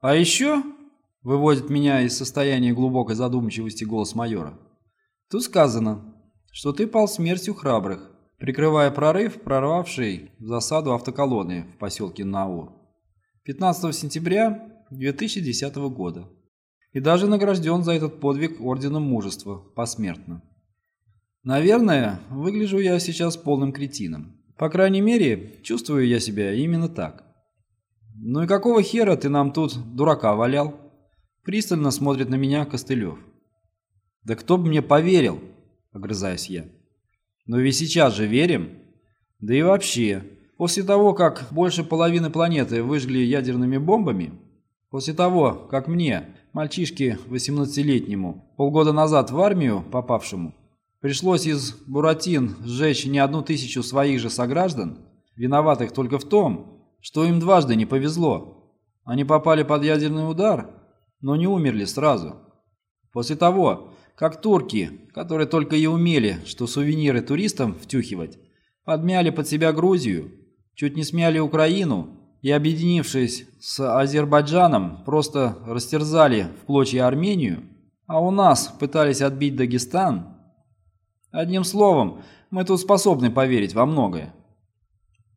А еще, выводит меня из состояния глубокой задумчивости голос майора, тут сказано, что ты пал смертью храбрых, прикрывая прорыв, прорвавший в засаду автоколонны в поселке Наур 15 сентября 2010 года и даже награжден за этот подвиг Орденом Мужества посмертно. Наверное, выгляжу я сейчас полным кретином. По крайней мере, чувствую я себя именно так. «Ну и какого хера ты нам тут дурака валял?» Пристально смотрит на меня Костылев. «Да кто бы мне поверил?» – огрызаюсь я. «Но ведь сейчас же верим. Да и вообще, после того, как больше половины планеты выжгли ядерными бомбами, после того, как мне, мальчишке 18-летнему, полгода назад в армию попавшему, пришлось из Буратин сжечь не одну тысячу своих же сограждан, виноватых только в том, что им дважды не повезло. Они попали под ядерный удар, но не умерли сразу. После того, как турки, которые только и умели, что сувениры туристам втюхивать, подмяли под себя Грузию, чуть не смяли Украину и, объединившись с Азербайджаном, просто растерзали в клочья Армению, а у нас пытались отбить Дагестан. Одним словом, мы тут способны поверить во многое.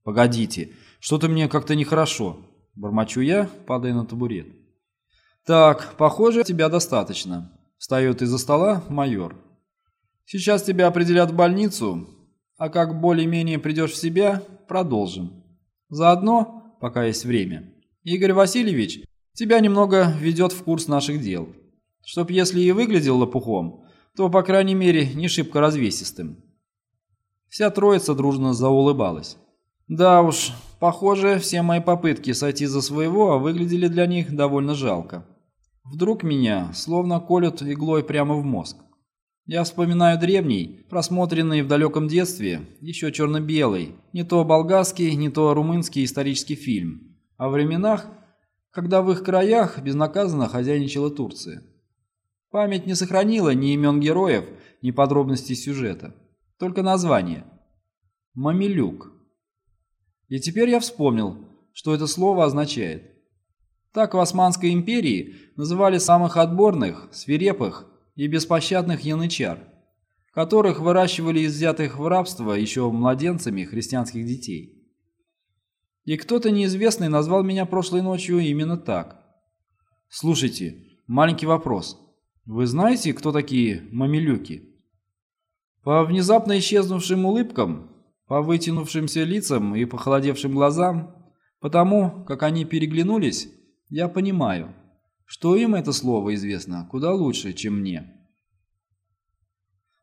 Погодите, что-то мне как-то нехорошо. Бормочу я, падая на табурет. Так, похоже, тебя достаточно. Встает из-за стола майор. Сейчас тебя определят в больницу, а как более-менее придешь в себя, продолжим. Заодно, пока есть время, Игорь Васильевич тебя немного ведет в курс наших дел. Чтоб если и выглядел лопухом, то, по крайней мере, не шибко развесистым. Вся троица дружно заулыбалась. Да уж, похоже, все мои попытки сойти за своего выглядели для них довольно жалко. Вдруг меня словно колют иглой прямо в мозг. Я вспоминаю древний, просмотренный в далеком детстве, еще черно-белый, не то болгарский, не то румынский исторический фильм, о временах, когда в их краях безнаказанно хозяйничала Турция. Память не сохранила ни имен героев, ни подробностей сюжета, только название. Мамилюк. И теперь я вспомнил, что это слово означает. Так в Османской империи называли самых отборных, свирепых и беспощадных янычар, которых выращивали из взятых в рабство еще младенцами христианских детей. И кто-то неизвестный назвал меня прошлой ночью именно так. Слушайте, маленький вопрос. Вы знаете, кто такие мамилюки? По внезапно исчезнувшим улыбкам, по вытянувшимся лицам и похолодевшим глазам, потому как они переглянулись, я понимаю, что им это слово известно куда лучше, чем мне.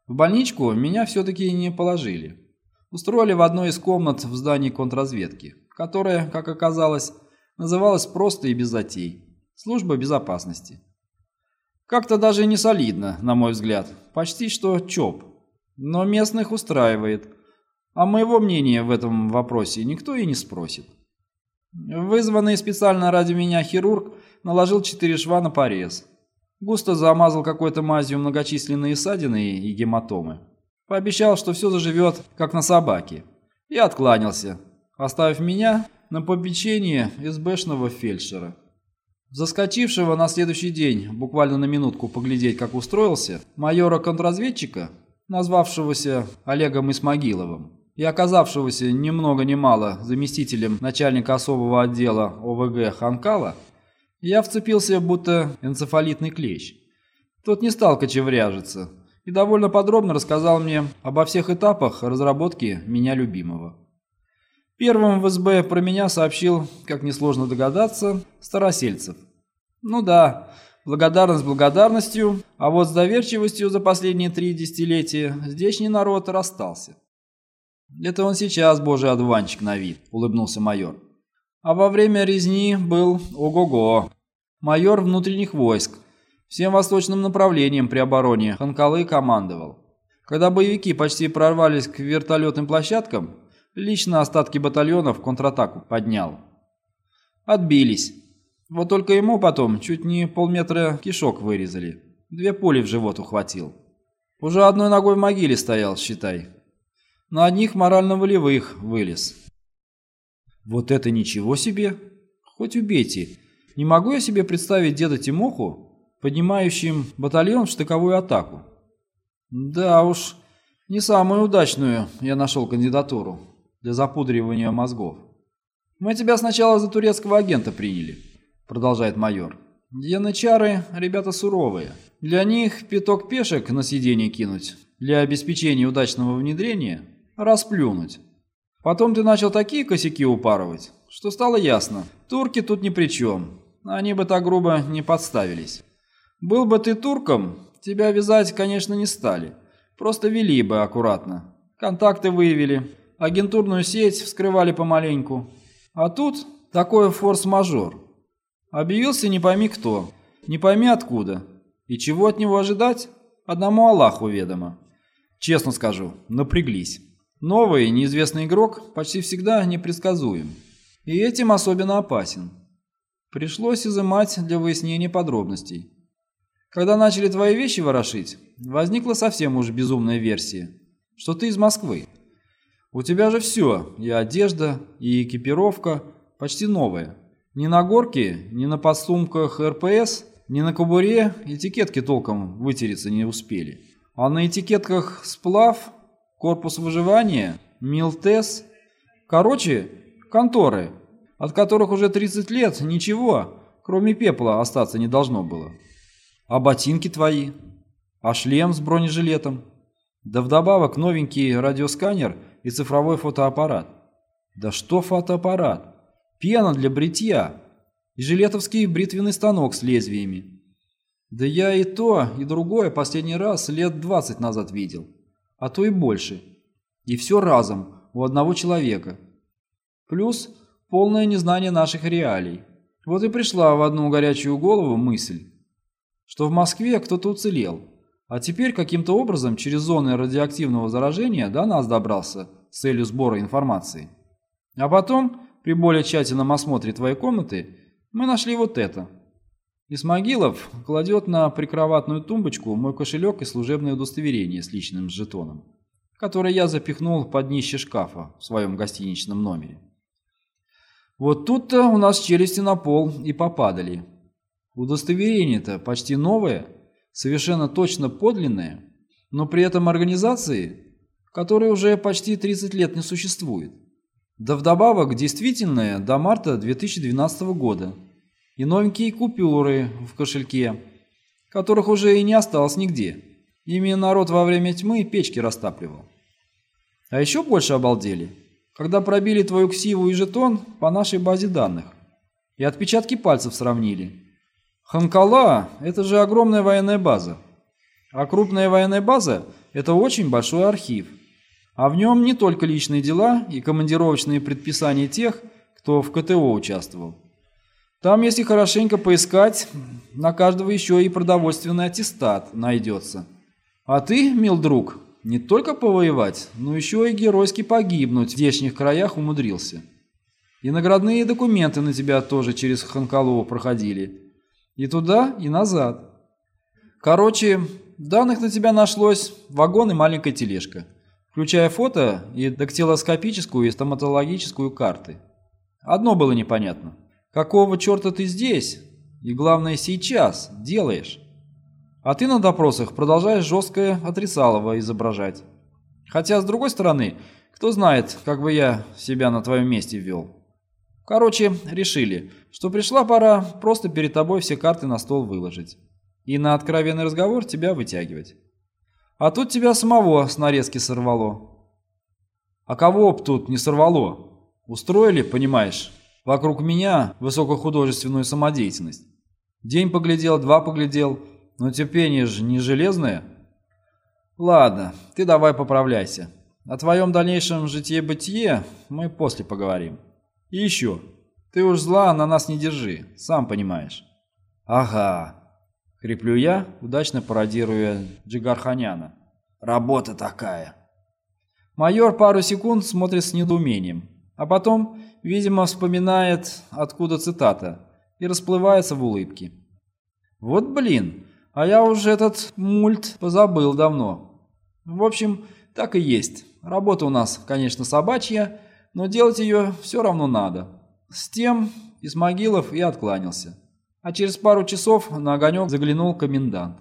В больничку меня все-таки не положили. Устроили в одной из комнат в здании контрразведки, которая, как оказалось, называлась просто и без затей – служба безопасности. Как-то даже не солидно, на мой взгляд, почти что ЧОП, но местных устраивает, а моего мнения в этом вопросе никто и не спросит. Вызванный специально ради меня хирург наложил четыре шва на порез. Густо замазал какой-то мазью многочисленные ссадины и гематомы. Пообещал, что все заживет, как на собаке. И откланялся, оставив меня на попечение СБшного фельдшера. Заскочившего на следующий день, буквально на минутку поглядеть, как устроился, майора-контрразведчика, назвавшегося Олегом Исмагиловым, и оказавшегося ни много ни мало заместителем начальника особого отдела ОВГ Ханкала, я вцепился будто энцефалитный клещ. Тот не стал кочевряжиться и довольно подробно рассказал мне обо всех этапах разработки меня любимого. Первым в СБ про меня сообщил, как несложно догадаться, Старосельцев. Ну да, благодарность благодарностью, а вот с доверчивостью за последние три десятилетия здешний народ расстался. «Это он сейчас божий одуванчик на вид», — улыбнулся майор. «А во время резни был ого-го. Майор внутренних войск. Всем восточным направлением при обороне Ханкалы командовал. Когда боевики почти прорвались к вертолетным площадкам, лично остатки батальонов контратаку поднял. Отбились. Вот только ему потом чуть не полметра кишок вырезали. Две пули в живот ухватил. Уже одной ногой в могиле стоял, считай на одних морально-волевых вылез. Вот это ничего себе! Хоть убейте. Не могу я себе представить деда Тимоху, поднимающим батальон в штыковую атаку. Да уж, не самую удачную я нашел кандидатуру для запудривания мозгов. Мы тебя сначала за турецкого агента приняли, продолжает майор. Янычары – ребята суровые. Для них пяток пешек на сиденье кинуть, для обеспечения удачного внедрения – расплюнуть. Потом ты начал такие косяки упарывать, что стало ясно, турки тут ни при чем, они бы так грубо не подставились. Был бы ты турком, тебя вязать, конечно, не стали, просто вели бы аккуратно. Контакты выявили, агентурную сеть вскрывали помаленьку. А тут такой форс-мажор. Объявился не пойми кто, не пойми откуда. И чего от него ожидать? Одному Аллаху ведомо. Честно скажу, напряглись. Новый, неизвестный игрок почти всегда непредсказуем. И этим особенно опасен. Пришлось изымать для выяснения подробностей. Когда начали твои вещи ворошить, возникла совсем уж безумная версия, что ты из Москвы. У тебя же все, и одежда, и экипировка, почти новая. Ни на горке, ни на подсумках РПС, ни на кобуре этикетки толком вытереться не успели. А на этикетках сплав, корпус выживания, милтес, короче, конторы, от которых уже 30 лет ничего, кроме пепла, остаться не должно было. А ботинки твои? А шлем с бронежилетом? Да вдобавок новенький радиосканер и цифровой фотоаппарат. Да что фотоаппарат? Пена для бритья и жилетовский бритвенный станок с лезвиями. Да я и то, и другое последний раз лет 20 назад видел, а то и больше. И все разом, у одного человека. Плюс полное незнание наших реалий. Вот и пришла в одну горячую голову мысль, что в Москве кто-то уцелел, а теперь каким-то образом через зоны радиоактивного заражения до нас добрался с целью сбора информации. А потом, при более тщательном осмотре твоей комнаты, мы нашли вот это. Исмагилов кладет на прикроватную тумбочку мой кошелек и служебное удостоверение с личным жетоном, которое я запихнул под днище шкафа в своем гостиничном номере. Вот тут-то у нас челюсти на пол и попадали. Удостоверение-то почти новое, совершенно точно подлинное, но при этом организации, которой уже почти 30 лет не существует. Да вдобавок действительное до марта 2012 года. И новенькие купюры в кошельке, которых уже и не осталось нигде. Ими народ во время тьмы печки растапливал. А еще больше обалдели – когда пробили твою ксиву и жетон по нашей базе данных. И отпечатки пальцев сравнили. Ханкала – это же огромная военная база. А крупная военная база – это очень большой архив. А в нем не только личные дела и командировочные предписания тех, кто в КТО участвовал. Там, если хорошенько поискать, на каждого еще и продовольственный аттестат найдется. А ты, мил друг, не только повоевать, но еще и геройски погибнуть в здешних краях умудрился. И наградные документы на тебя тоже через Ханкалову проходили. И туда, и назад. Короче, данных на тебя нашлось вагон и маленькая тележка, включая фото и дактилоскопическую и стоматологическую карты. Одно было непонятно. Какого черта ты здесь? И главное, сейчас делаешь? А ты на допросах продолжаешь жесткое отрицалово изображать. Хотя, с другой стороны, кто знает, как бы я себя на твоем месте вел. Короче, решили, что пришла пора просто перед тобой все карты на стол выложить. И на откровенный разговор тебя вытягивать. А тут тебя самого с нарезки сорвало. А кого б тут не сорвало? Устроили, понимаешь, вокруг меня высокохудожественную самодеятельность. День поглядел, два поглядел – но терпение же не железное. Ладно, ты давай поправляйся. О твоем дальнейшем житье-бытие мы после поговорим. И еще, ты уж зла на нас не держи, сам понимаешь. Ага, хриплю я, удачно пародируя Джигарханяна. Работа такая. Майор пару секунд смотрит с недоумением, а потом, видимо, вспоминает, откуда цитата, и расплывается в улыбке. Вот блин, а я уже этот мульт позабыл давно. В общем, так и есть. Работа у нас, конечно, собачья, но делать ее все равно надо. С тем из могилов и откланялся. А через пару часов на огонек заглянул комендант.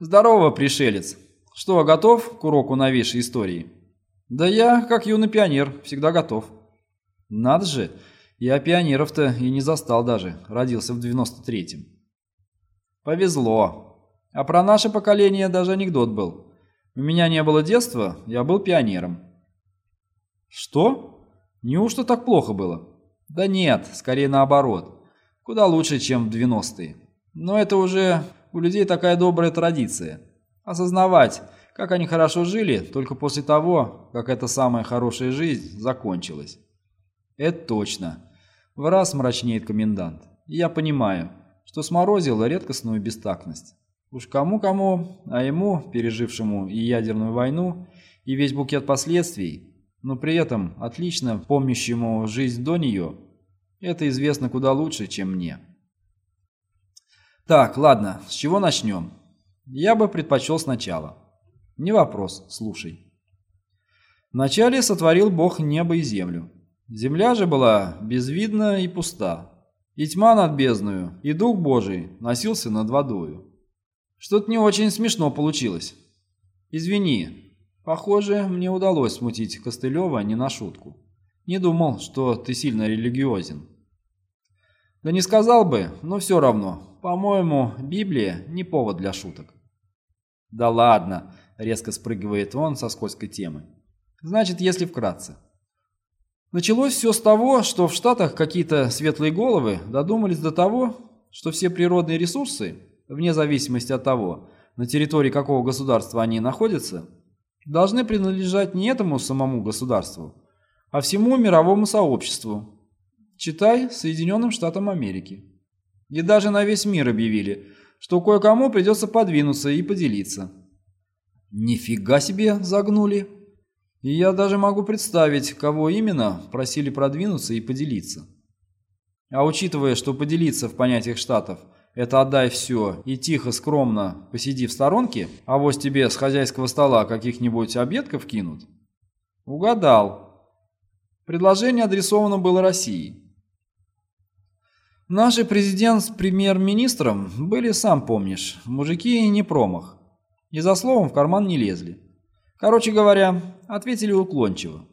«Здорово, пришелец! Что, готов к уроку новейшей истории?» «Да я, как юный пионер, всегда готов». «Надо же, я пионеров-то и не застал даже, родился в 93-м». «Повезло. А про наше поколение даже анекдот был. У меня не было детства, я был пионером». «Что? Неужто так плохо было?» «Да нет, скорее наоборот. Куда лучше, чем в 90-е. Но это уже у людей такая добрая традиция. Осознавать, как они хорошо жили только после того, как эта самая хорошая жизнь закончилась. Это точно. В раз мрачнеет комендант. И я понимаю, что сморозил редкостную бестактность. Уж кому-кому, а ему, пережившему и ядерную войну, и весь букет последствий, но при этом отлично помнящему жизнь до нее, это известно куда лучше, чем мне. Так, ладно, с чего начнем? Я бы предпочел сначала. Не вопрос, слушай. Вначале сотворил Бог небо и землю. Земля же была безвидна и пуста, и тьма над бездною, и Дух Божий носился над водою. Что-то не очень смешно получилось. Извини, похоже, мне удалось смутить Костылева не на шутку. Не думал, что ты сильно религиозен. Да не сказал бы, но все равно, по-моему, Библия не повод для шуток. Да ладно, Резко спрыгивает он со скользкой темы. Значит, если вкратце. Началось все с того, что в Штатах какие-то светлые головы додумались до того, что все природные ресурсы, вне зависимости от того, на территории какого государства они находятся, должны принадлежать не этому самому государству, а всему мировому сообществу, читай Соединенным Штатам Америки. И даже на весь мир объявили, что кое-кому придется подвинуться и поделиться. Нифига себе загнули. И я даже могу представить, кого именно просили продвинуться и поделиться. А учитывая, что поделиться в понятиях штатов – это отдай все и тихо, скромно посиди в сторонке, а вот тебе с хозяйского стола каких-нибудь обедков кинут. Угадал. Предложение адресовано было России. Наши президент с премьер-министром были, сам помнишь, мужики не промах. И за словом в карман не лезли. Короче говоря, ответили уклончиво.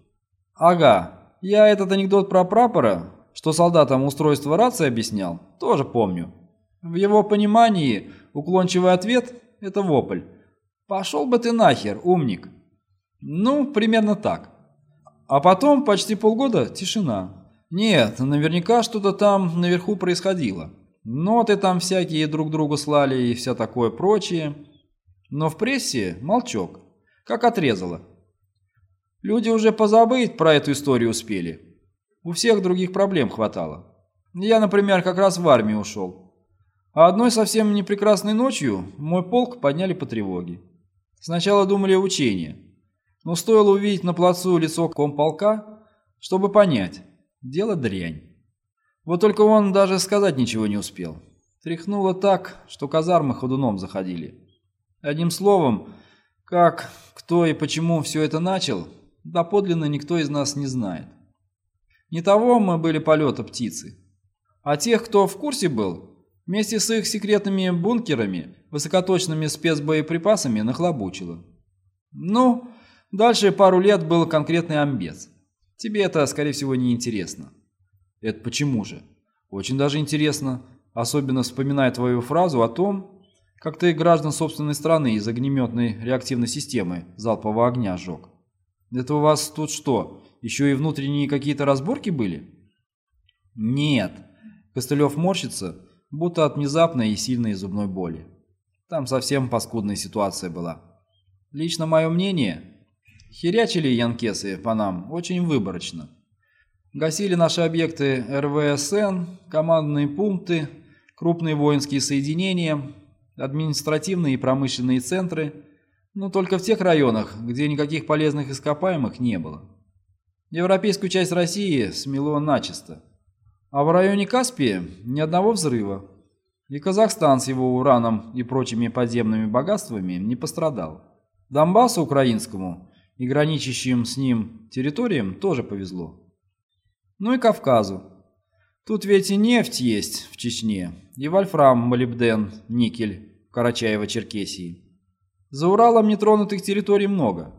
Ага, я этот анекдот про прапора, что солдатам устройство рации объяснял, тоже помню. В его понимании уклончивый ответ – это вопль. «Пошел бы ты нахер, умник!» Ну, примерно так. А потом почти полгода тишина. Нет, наверняка что-то там наверху происходило. Ноты там всякие друг другу слали и все такое прочее. Но в прессе молчок, как отрезало. Люди уже позабыть про эту историю успели. У всех других проблем хватало. Я, например, как раз в армию ушел. А одной совсем непрекрасной ночью мой полк подняли по тревоге. Сначала думали учение, но стоило увидеть на плацу лицо комполка, чтобы понять, дело дрянь. Вот только он даже сказать ничего не успел. Тряхнуло так, что казармы ходуном заходили. Одним словом, как, кто и почему все это начал, доподлинно никто из нас не знает. Не того мы были полета птицы, а тех, кто в курсе был, вместе с их секретными бункерами, высокоточными спецбоеприпасами нахлобучило. Ну, дальше пару лет был конкретный амбец. Тебе это, скорее всего, не интересно. Это почему же? Очень даже интересно, особенно вспоминая твою фразу о том, как ты граждан собственной страны из огнеметной реактивной системы залпового огня сжег. Это у вас тут что, еще и внутренние какие-то разборки были? Нет. Костылев морщится, будто от внезапной и сильной зубной боли. Там совсем паскудная ситуация была. Лично мое мнение, херячили янкесы по нам очень выборочно. Гасили наши объекты РВСН, командные пункты, крупные воинские соединения – административные и промышленные центры, но только в тех районах, где никаких полезных ископаемых не было. Европейскую часть России смело начисто. А в районе Каспия ни одного взрыва. И Казахстан с его ураном и прочими подземными богатствами не пострадал. Донбассу украинскому и граничащим с ним территориям тоже повезло. Ну и Кавказу. Тут ведь и нефть есть в Чечне, и вольфрам, молибден, никель в Карачаево-Черкесии. За Уралом нетронутых территорий много.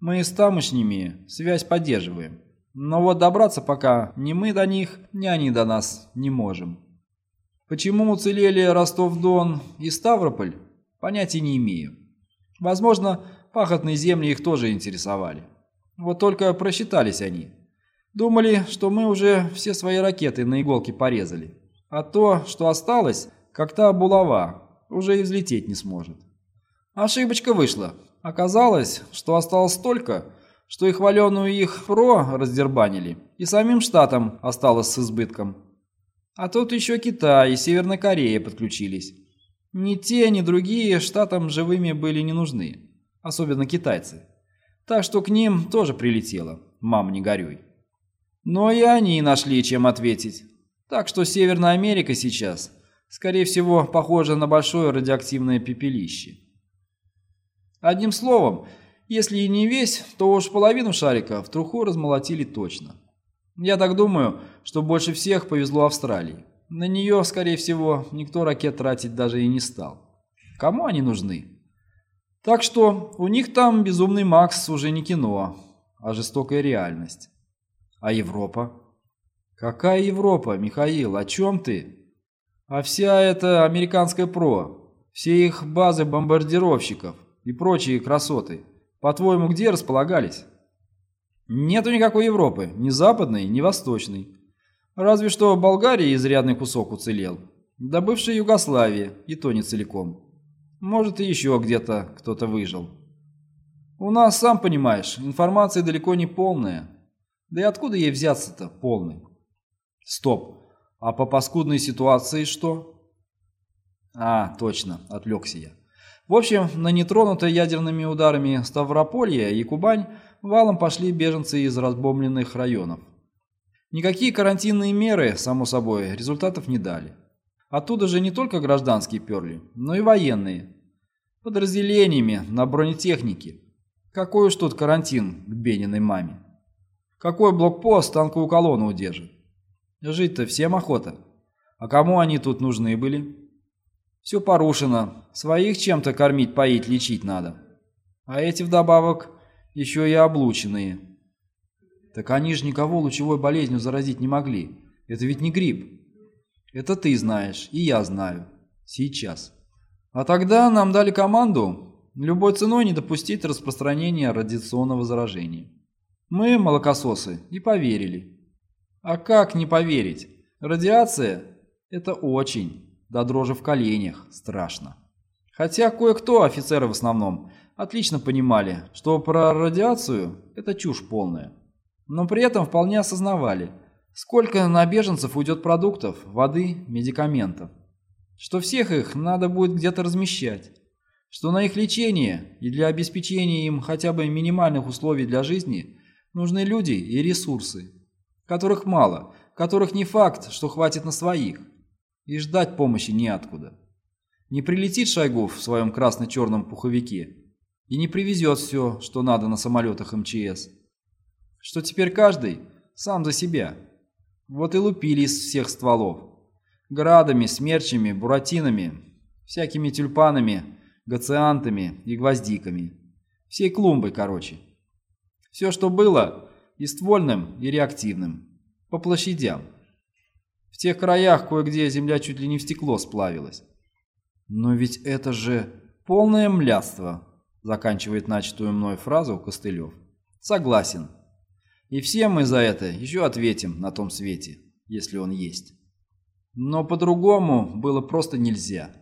Мы с тамошними связь поддерживаем. Но вот добраться пока ни мы до них, ни они до нас не можем. Почему уцелели Ростов-Дон и Ставрополь, понятия не имею. Возможно, пахотные земли их тоже интересовали. Вот только просчитались они. Думали, что мы уже все свои ракеты на иголке порезали. А то, что осталось, как та булава, уже и взлететь не сможет. Ошибочка вышла. Оказалось, что осталось столько, что и хваленую их ПРО раздербанили, и самим штатам осталось с избытком. А тут еще Китай и Северная Корея подключились. Ни те, ни другие штатам живыми были не нужны, особенно китайцы. Так что к ним тоже прилетело, мам не горюй. Но и они нашли чем ответить. Так что Северная Америка сейчас, скорее всего, похожа на большое радиоактивное пепелище. Одним словом, если и не весь, то уж половину шарика в труху размолотили точно. Я так думаю, что больше всех повезло Австралии. На нее, скорее всего, никто ракет тратить даже и не стал. Кому они нужны? Так что у них там безумный Макс уже не кино, а жестокая реальность. А Европа? Какая Европа, Михаил, о чем ты? А вся эта американская ПРО, все их базы бомбардировщиков и прочие красоты, по-твоему, где располагались? Нету никакой Европы, ни западной, ни восточной. Разве что Болгария изрядный кусок уцелел. Да бывшая Югославия, и то не целиком. Может, и еще где-то кто-то выжил. У нас, сам понимаешь, информация далеко не полная. Да и откуда ей взяться-то полной? Стоп. А по паскудной ситуации что? А, точно, отвлекся я. В общем, на нетронутое ядерными ударами Ставрополье и Кубань валом пошли беженцы из разбомбленных районов. Никакие карантинные меры, само собой, результатов не дали. Оттуда же не только гражданские перли, но и военные. Подразделениями на бронетехнике. Какой уж тут карантин к Бениной маме. Какой блокпост танковую колонну удержит? Жить-то всем охота. А кому они тут нужны были? Все порушено. Своих чем-то кормить, поить, лечить надо. А эти вдобавок еще и облученные. Так они же никого лучевой болезнью заразить не могли. Это ведь не грипп. Это ты знаешь, и я знаю. Сейчас. А тогда нам дали команду любой ценой не допустить распространения радиационного заражения. Мы, молокососы, и поверили. А как не поверить? Радиация – это очень, до дрожи в коленях, страшно. Хотя кое-кто, офицеры в основном, отлично понимали, что про радиацию – это чушь полная. Но при этом вполне осознавали – Сколько на беженцев уйдет продуктов, воды, медикаментов. Что всех их надо будет где-то размещать. Что на их лечение и для обеспечения им хотя бы минимальных условий для жизни нужны люди и ресурсы, которых мало, которых не факт, что хватит на своих. И ждать помощи неоткуда. Не прилетит Шойгу в своем красно-черном пуховике и не привезет все, что надо на самолетах МЧС. Что теперь каждый сам за себя. Вот и лупили из всех стволов. Градами, смерчами, буратинами, всякими тюльпанами, гациантами и гвоздиками. Всей клумбой, короче. Все, что было, и ствольным, и реактивным. По площадям. В тех краях кое-где земля чуть ли не в стекло сплавилась. Но ведь это же полное млядство, заканчивает начатую мной фразу Костылев. Согласен. И все мы за это еще ответим на том свете, если он есть. Но по-другому было просто нельзя.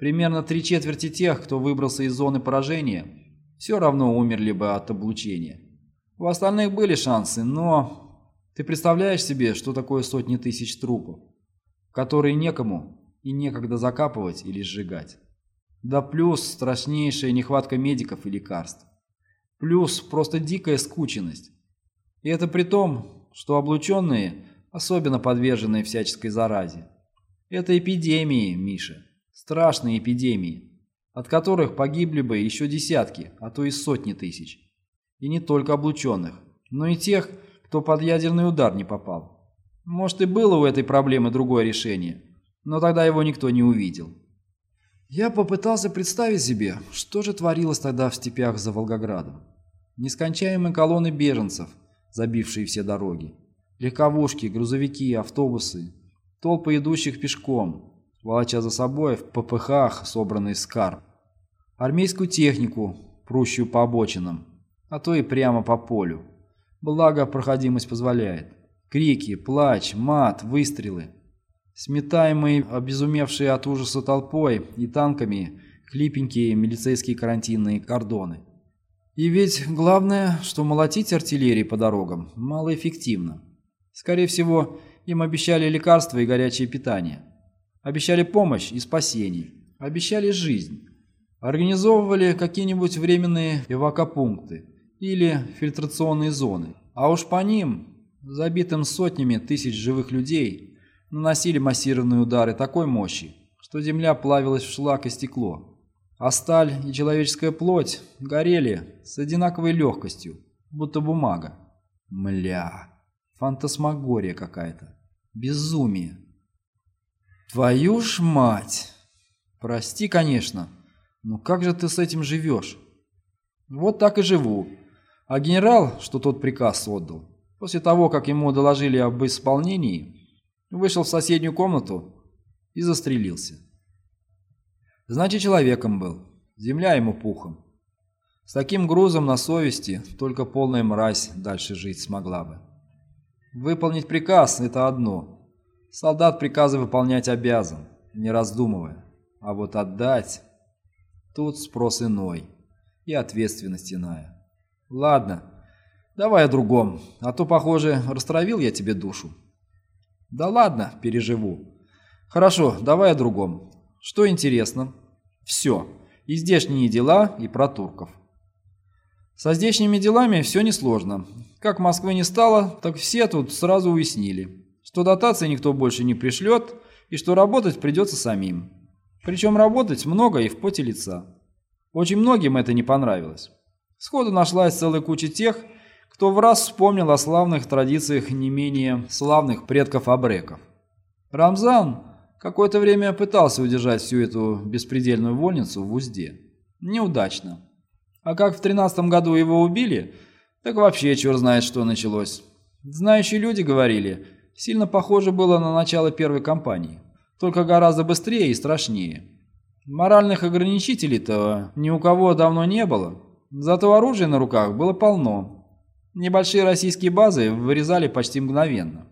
Примерно три четверти тех, кто выбрался из зоны поражения, все равно умерли бы от облучения. У остальных были шансы, но... Ты представляешь себе, что такое сотни тысяч трупов, которые некому и некогда закапывать или сжигать? Да плюс страшнейшая нехватка медиков и лекарств. Плюс просто дикая скученность. И это при том, что облученные особенно подвержены всяческой заразе. Это эпидемии, Миша, страшные эпидемии, от которых погибли бы еще десятки, а то и сотни тысяч. И не только облученных, но и тех, кто под ядерный удар не попал. Может, и было у этой проблемы другое решение, но тогда его никто не увидел. Я попытался представить себе, что же творилось тогда в степях за Волгоградом. Нескончаемые колонны беженцев, забившие все дороги. Легковушки, грузовики, автобусы. Толпы идущих пешком, волоча за собой в ППХ собранный скарб. Армейскую технику, прущую по обочинам, а то и прямо по полю. Благо, проходимость позволяет. Крики, плач, мат, выстрелы. Сметаемые, обезумевшие от ужаса толпой и танками, клипенькие милицейские карантинные кордоны. И ведь главное, что молотить артиллерии по дорогам малоэффективно. Скорее всего, им обещали лекарства и горячее питание. Обещали помощь и спасение. Обещали жизнь. Организовывали какие-нибудь временные эвакопункты или фильтрационные зоны. А уж по ним, забитым сотнями тысяч живых людей, наносили массированные удары такой мощи, что земля плавилась в шлак и стекло, а сталь и человеческая плоть горели с одинаковой легкостью, будто бумага. Мля, фантасмагория какая-то, безумие. Твою ж мать! Прости, конечно, но как же ты с этим живешь? Вот так и живу. А генерал, что тот приказ отдал, после того, как ему доложили об исполнении, Вышел в соседнюю комнату и застрелился. Значит, человеком был. Земля ему пухом. С таким грузом на совести только полная мразь дальше жить смогла бы. Выполнить приказ – это одно. Солдат приказы выполнять обязан, не раздумывая. А вот отдать – тут спрос иной и ответственность иная. Ладно, давай о другом, а то, похоже, растравил я тебе душу. Да ладно, переживу. Хорошо, давай о другом. Что интересно? Все. И здешние дела, и про турков. Со здешними делами все несложно. Как Москвы не стало, так все тут сразу уяснили, что дотации никто больше не пришлет, и что работать придется самим. Причем работать много и в поте лица. Очень многим это не понравилось. Сходу нашлась целая куча тех, кто в раз вспомнил о славных традициях не менее славных предков абреков. Рамзан какое-то время пытался удержать всю эту беспредельную вольницу в узде. Неудачно. А как в тринадцатом году его убили, так вообще черт знает, что началось. Знающие люди говорили, сильно похоже было на начало первой кампании, только гораздо быстрее и страшнее. Моральных ограничителей-то ни у кого давно не было, зато оружия на руках было полно, Небольшие российские базы вырезали почти мгновенно.